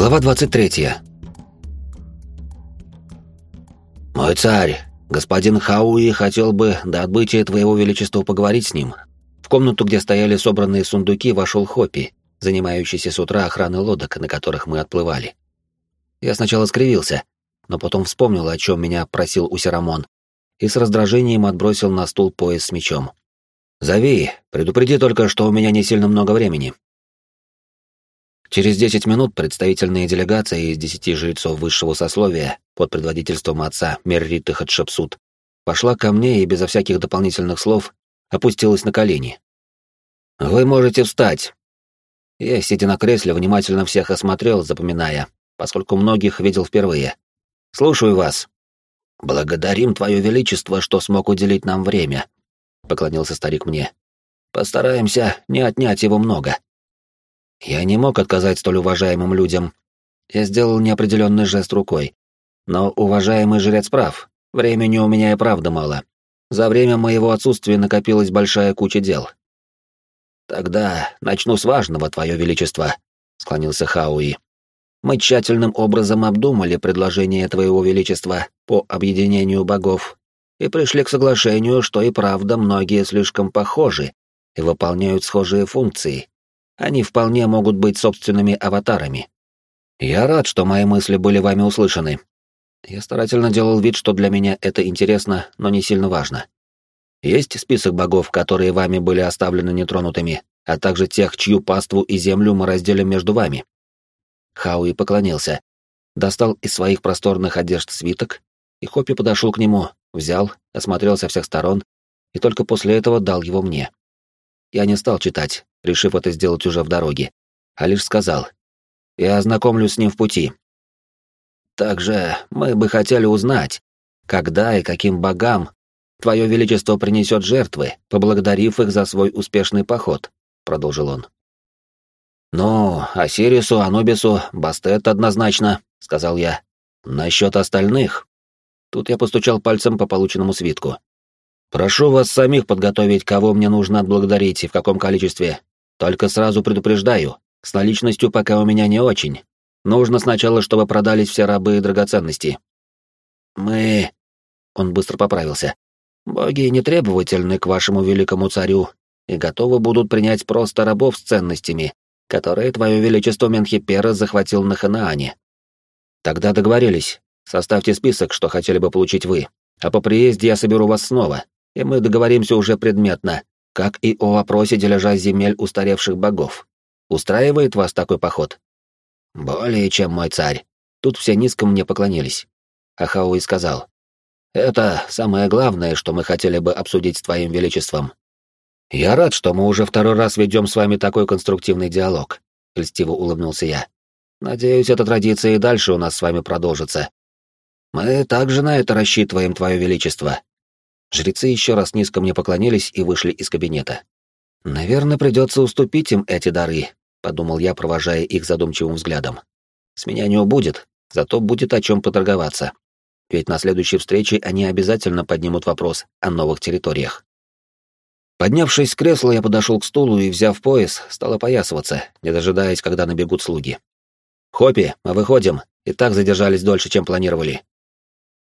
Глава 23. «Мой царь, господин Хауи хотел бы до отбытия твоего величества поговорить с ним». В комнату, где стояли собранные сундуки, вошел Хоппи, занимающийся с утра охраной лодок, на которых мы отплывали. Я сначала скривился, но потом вспомнил, о чем меня просил Усерамон, и с раздражением отбросил на стул пояс с мечом. «Зови, предупреди только, что у меня не сильно много времени. Через 10 минут представительная делегация из десяти жрецов высшего сословия под предводительством отца Мерриты Хатшепсут пошла ко мне и безо всяких дополнительных слов опустилась на колени. «Вы можете встать!» Я, сидя на кресле, внимательно всех осмотрел, запоминая, поскольку многих видел впервые. «Слушаю вас!» «Благодарим Твое Величество, что смог уделить нам время», — поклонился старик мне. «Постараемся не отнять его много». Я не мог отказать столь уважаемым людям. Я сделал неопределенный жест рукой. Но уважаемый жрец прав. Времени у меня и правда мало. За время моего отсутствия накопилась большая куча дел. Тогда начну с важного, Твое Величество, склонился Хауи. Мы тщательным образом обдумали предложение Твоего Величества по объединению богов и пришли к соглашению, что и правда многие слишком похожи и выполняют схожие функции, они вполне могут быть собственными аватарами. Я рад, что мои мысли были вами услышаны. Я старательно делал вид, что для меня это интересно, но не сильно важно. Есть список богов, которые вами были оставлены нетронутыми, а также тех, чью паству и землю мы разделим между вами. Хауи поклонился, достал из своих просторных одежд свиток, и Хоппи подошел к нему, взял, осмотрел со всех сторон, и только после этого дал его мне. Я не стал читать, решив это сделать уже в дороге, а лишь сказал, «Я ознакомлюсь с ним в пути». «Также мы бы хотели узнать, когда и каким богам Твое Величество принесет жертвы, поблагодарив их за свой успешный поход», — продолжил он. «Ну, Осирису, Анубису, Бастет однозначно», — сказал я. «Насчет остальных...» Тут я постучал пальцем по полученному свитку. «Прошу вас самих подготовить, кого мне нужно отблагодарить и в каком количестве. Только сразу предупреждаю, с наличностью пока у меня не очень. Нужно сначала, чтобы продались все рабы и драгоценности. Мы... Он быстро поправился. Боги не требовательны к вашему великому царю и готовы будут принять просто рабов с ценностями, которые твое величество Менхипера захватил на Ханаане. Тогда договорились. Составьте список, что хотели бы получить вы. А по приезде я соберу вас снова, и мы договоримся уже предметно, как и о вопросе дележа земель устаревших богов. Устраивает вас такой поход? Более чем мой царь. Тут все низко мне поклонились. Ахауи сказал. Это самое главное, что мы хотели бы обсудить с твоим величеством. Я рад, что мы уже второй раз ведем с вами такой конструктивный диалог. Льстиво улыбнулся я. Надеюсь, эта традиция и дальше у нас с вами продолжится. Мы также на это рассчитываем, твое величество, Жрецы еще раз низко мне поклонились и вышли из кабинета. «Наверное, придется уступить им эти дары», — подумал я, провожая их задумчивым взглядом. «С меня не убудет, зато будет о чем поторговаться. Ведь на следующей встрече они обязательно поднимут вопрос о новых территориях». Поднявшись с кресла, я подошел к стулу и, взяв пояс, стал опоясываться, не дожидаясь, когда набегут слуги. «Хоппи, мы выходим, и так задержались дольше, чем планировали».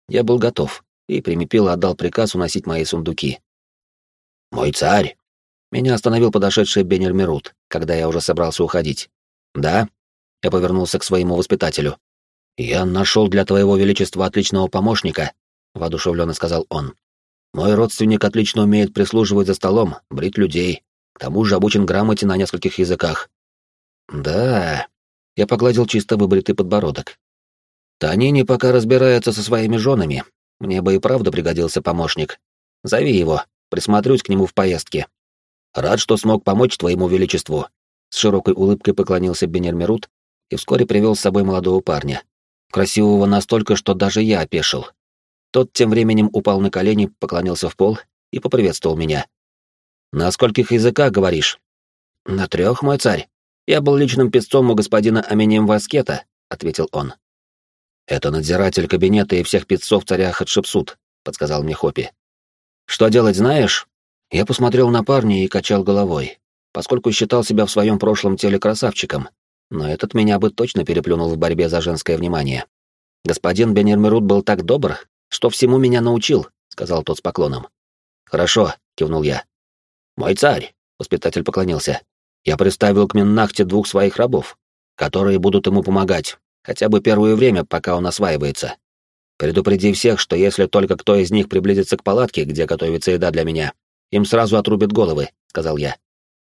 Я был готов и примепил отдал приказ уносить мои сундуки. «Мой царь!» Меня остановил подошедший Бенер Мерут, когда я уже собрался уходить. «Да?» Я повернулся к своему воспитателю. «Я нашел для твоего величества отличного помощника», — воодушевленно сказал он. «Мой родственник отлично умеет прислуживать за столом, брить людей, к тому же обучен грамоте на нескольких языках». «Да...» — я погладил чисто выбритый подбородок. «Танини пока разбирается со своими женами, мне бы и правда пригодился помощник. Зови его, присмотрюсь к нему в поездке. Рад, что смог помочь твоему величеству. С широкой улыбкой поклонился Бенермерут и вскоре привел с собой молодого парня. Красивого настолько, что даже я опешил. Тот тем временем упал на колени, поклонился в пол и поприветствовал меня. «На скольких языках говоришь?» «На трех, мой царь. Я был личным песцом у господина Аминем Васкета», — ответил он. «Это надзиратель кабинета и всех пиццов царя Хатшепсут», — подсказал мне Хопи. «Что делать, знаешь?» Я посмотрел на парня и качал головой, поскольку считал себя в своем прошлом теле красавчиком. но этот меня бы точно переплюнул в борьбе за женское внимание. Господин Бенермерут был так добр, что всему меня научил, сказал тот с поклоном. Хорошо, кивнул я. Мой царь, воспитатель поклонился. Я приставил к Миннахте двух своих рабов, которые будут ему помогать, хотя бы первое время, пока он осваивается. Предупреди всех, что если только кто из них приблизится к палатке, где готовится еда для меня, им сразу отрубят головы, сказал я.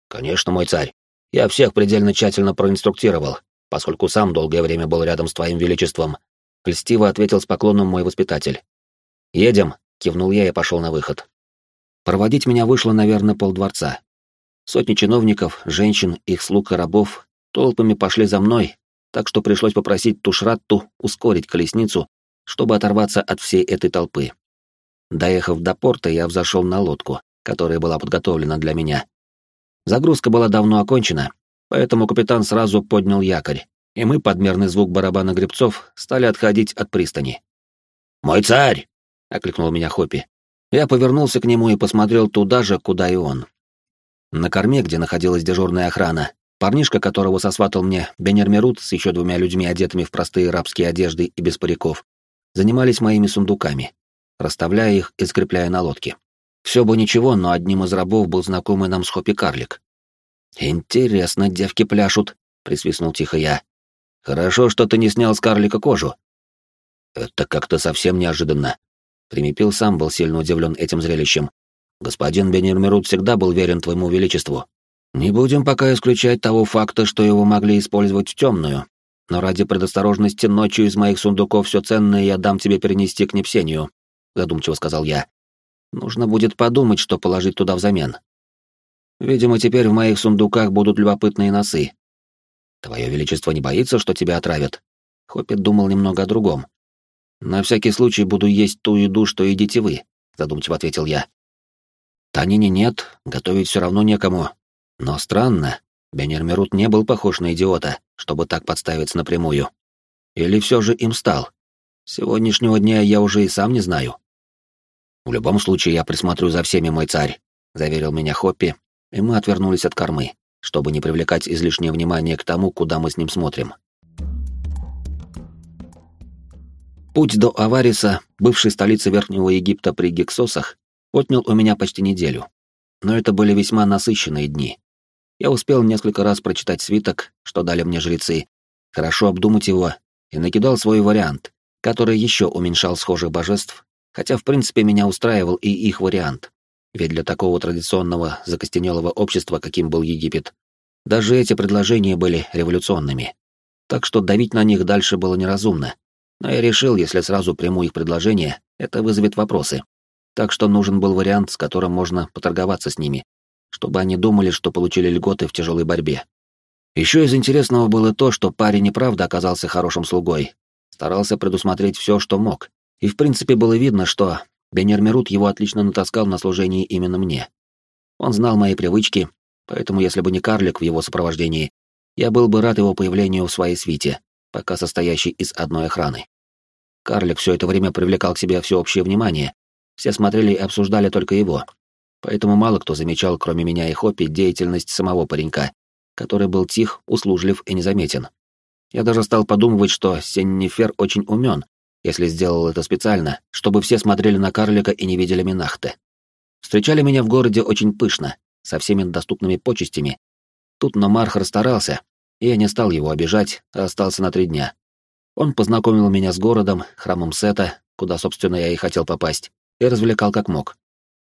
Конечно, мой царь. Я всех предельно тщательно проинструктировал, поскольку сам долгое время был рядом с твоим величеством. Льстиво ответил с поклоном мой воспитатель. Едем, кивнул я и пошел на выход. Проводить меня вышло, наверное, полдворца. Сотни чиновников, женщин, их слуг и рабов толпами пошли за мной, так что пришлось попросить Тушратту ускорить колесницу чтобы оторваться от всей этой толпы. Доехав до порта, я взошел на лодку, которая была подготовлена для меня. Загрузка была давно окончена, поэтому капитан сразу поднял якорь, и мы, под мерный звук барабана гребцов, стали отходить от пристани. «Мой царь!» — окликнул меня Хоппи. Я повернулся к нему и посмотрел туда же, куда и он. На корме, где находилась дежурная охрана, парнишка, которого сосватал мне Бенермерут с еще двумя людьми, одетыми в простые рабские одежды и без париков, занимались моими сундуками, расставляя их и скрепляя на лодке. Все бы ничего, но одним из рабов был знакомый нам с Хоппи карлик. «Интересно, девки пляшут», — присвистнул тихо я. «Хорошо, что ты не снял с карлика кожу». «Это как-то совсем неожиданно». Примепил сам был сильно удивлен этим зрелищем. «Господин Бенермерут всегда был верен твоему величеству. Не будем пока исключать того факта, что его могли использовать в темную, но ради предосторожности ночью из моих сундуков все ценное я дам тебе перенести к Непсению», — задумчиво сказал я. «Нужно будет подумать, что положить туда взамен. Видимо, теперь в моих сундуках будут любопытные носы. Твое Величество не боится, что тебя отравят?» Хоппит думал немного о другом. «На всякий случай буду есть ту еду, что едите вы», — задумчиво ответил я. «Танини нет, готовить все равно некому. Но странно, Бенермерут не был похож на идиота, чтобы так подставиться напрямую. Или все же им стал? Сегодняшнего дня я уже и сам не знаю. В любом случае я присмотрю за всеми, мой царь, заверил меня Хоппи, и мы отвернулись от кормы, чтобы не привлекать излишнее внимание к тому, куда мы с ним смотрим. Путь до Авариса, бывшей столицы Верхнего Египта при Гексосах, отнял у меня почти неделю. Но это были весьма насыщенные дни. Я успел несколько раз прочитать свиток, что дали мне жрецы, хорошо обдумать его и накидал свой вариант, который еще уменьшал схожих божеств, хотя в принципе меня устраивал и их вариант. Ведь для такого традиционного закостенелого общества, каким был Египет, даже эти предложения были революционными. Так что давить на них дальше было неразумно. Но я решил, если сразу приму их предложение, это вызовет вопросы. Так что нужен был вариант, с которым можно поторговаться с ними, чтобы они думали, что получили льготы в тяжелой борьбе. Еще из интересного было то, что парень и правда оказался хорошим слугой, старался предусмотреть все, что мог, и в принципе было видно, что Бенермерут его отлично натаскал на служении именно мне. Он знал мои привычки, поэтому если бы не карлик в его сопровождении, я был бы рад его появлению в своей свите, пока состоящей из одной охраны. Карлик все это время привлекал к себе всеобщее внимание, все смотрели и обсуждали только его, поэтому мало кто замечал, кроме меня и Хоппи, деятельность самого паренька, который был тих, услужлив и незаметен. Я даже стал подумывать, что Сеннифер очень умен, если сделал это специально, чтобы все смотрели на карлика и не видели Минахты. Встречали меня в городе очень пышно, со всеми доступными почестями. Тут Номарх расстарался, и я не стал его обижать, а остался на три дня. Он познакомил меня с городом, храмом Сета, куда, собственно, я и хотел попасть, и развлекал как мог.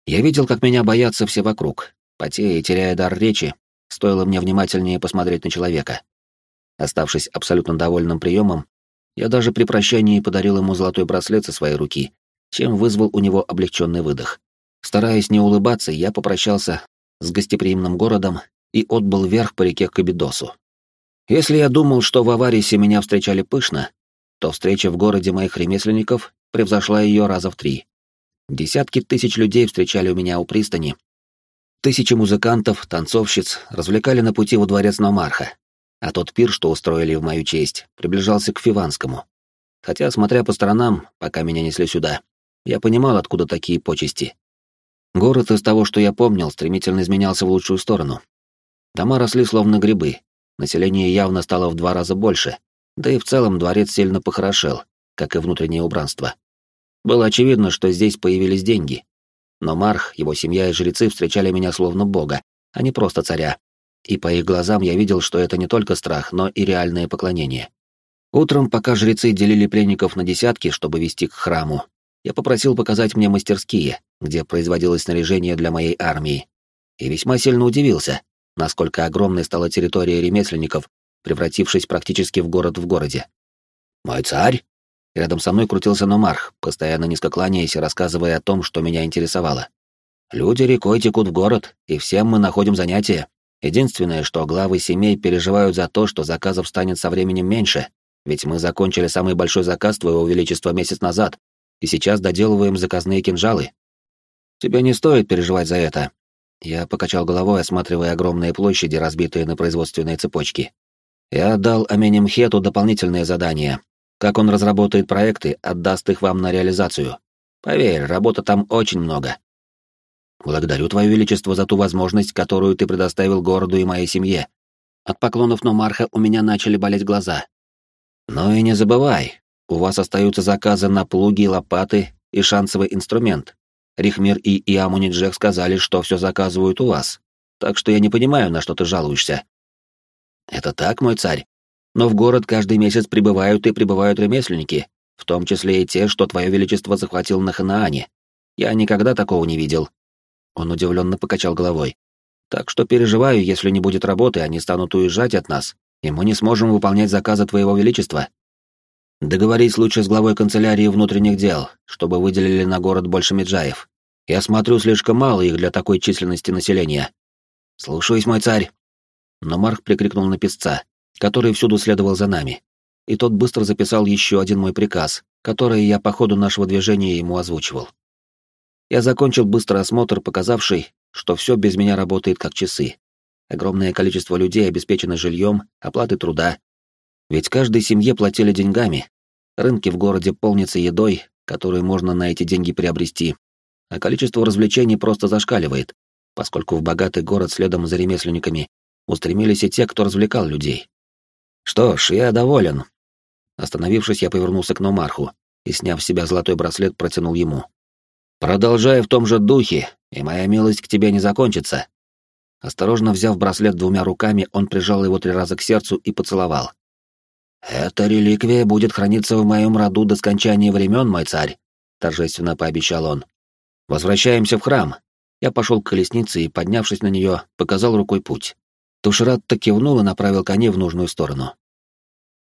Я видел, как меня боятся все вокруг, потея и теряя дар речи, стоило мне внимательнее посмотреть на человека. Оставшись абсолютно довольным приемом, я даже при прощании подарил ему золотой браслет со своей руки, чем вызвал у него облегченный выдох. Стараясь не улыбаться, я попрощался с гостеприимным городом и отбыл вверх по реке Кабидосу. Если я думал, что в Аварисе меня встречали пышно, то встреча в городе моих ремесленников превзошла ее раза в три. Десятки тысяч людей встречали у меня у пристани. Тысячи музыкантов, танцовщиц развлекали на пути во дворец Номарха, а тот пир, что устроили в мою честь, приближался к Фиванскому. Хотя, смотря по сторонам, пока меня несли сюда, я понимал, откуда такие почести. Город из того, что я помнил, стремительно изменялся в лучшую сторону. Дома росли словно грибы, население явно стало в два раза больше, да и в целом дворец сильно похорошел, как и внутреннее убранство. Было очевидно, что здесь появились деньги. Но Марх, его семья и жрецы встречали меня словно бога, а не просто царя. И по их глазам я видел, что это не только страх, но и реальное поклонение. Утром, пока жрецы делили пленников на десятки, чтобы вести к храму, я попросил показать мне мастерские, где производилось снаряжение для моей армии. И весьма сильно удивился, насколько огромной стала территория ремесленников, превратившись практически в город в городе. «Мой царь?» Рядом со мной крутился Номарх, постоянно низко кланяясь и рассказывая о том, что меня интересовало. «Люди рекой текут в город, и всем мы находим занятия. Единственное, что главы семей переживают за то, что заказов станет со временем меньше, ведь мы закончили самый большой заказ твоего величества месяц назад, и сейчас доделываем заказные кинжалы. Тебе не стоит переживать за это». Я покачал головой, осматривая огромные площади, разбитые на производственные цепочки. Я дал Аменемхету дополнительные задания, как он разработает проекты, отдаст их вам на реализацию. Поверь, работы там очень много. Благодарю Твое Величество за ту возможность, которую ты предоставил городу и моей семье. От поклонов Номарха у меня начали болеть глаза. Но и не забывай, у вас остаются заказы на плуги, лопаты и шансовый инструмент. Рихмир и Иамуниджек сказали, что все заказывают у вас. Так что я не понимаю, на что ты жалуешься. Это так, мой царь? Но в город каждый месяц прибывают и прибывают ремесленники, в том числе и те, что твое величество захватил на Ханаане. Я никогда такого не видел. Он удивленно покачал головой. Так что переживаю, если не будет работы, они станут уезжать от нас, и мы не сможем выполнять заказы твоего величества. Договорись лучше с главой канцелярии внутренних дел, чтобы выделили на город больше меджаев. Я смотрю, слишком мало их для такой численности населения. Слушаюсь, мой царь. Но Марк прикрикнул на песца который всюду следовал за нами. И тот быстро записал еще один мой приказ, который я по ходу нашего движения ему озвучивал. Я закончил быстрый осмотр, показавший, что все без меня работает как часы. Огромное количество людей обеспечено жильем, оплатой труда. Ведь каждой семье платили деньгами. Рынки в городе полнятся едой, которую можно на эти деньги приобрести. А количество развлечений просто зашкаливает, поскольку в богатый город следом за ремесленниками устремились и те, кто развлекал людей. Что ж, я доволен. Остановившись, я повернулся к Номарху и, сняв с себя золотой браслет, протянул ему. Продолжай в том же духе, и моя милость к тебе не закончится. Осторожно взяв браслет двумя руками, он прижал его три раза к сердцу и поцеловал. «Эта реликвия будет храниться в моем роду до скончания времен, мой царь», — торжественно пообещал он. «Возвращаемся в храм». Я пошел к колеснице и, поднявшись на нее, показал рукой путь. Тушратта кивнул и направил коней в нужную сторону.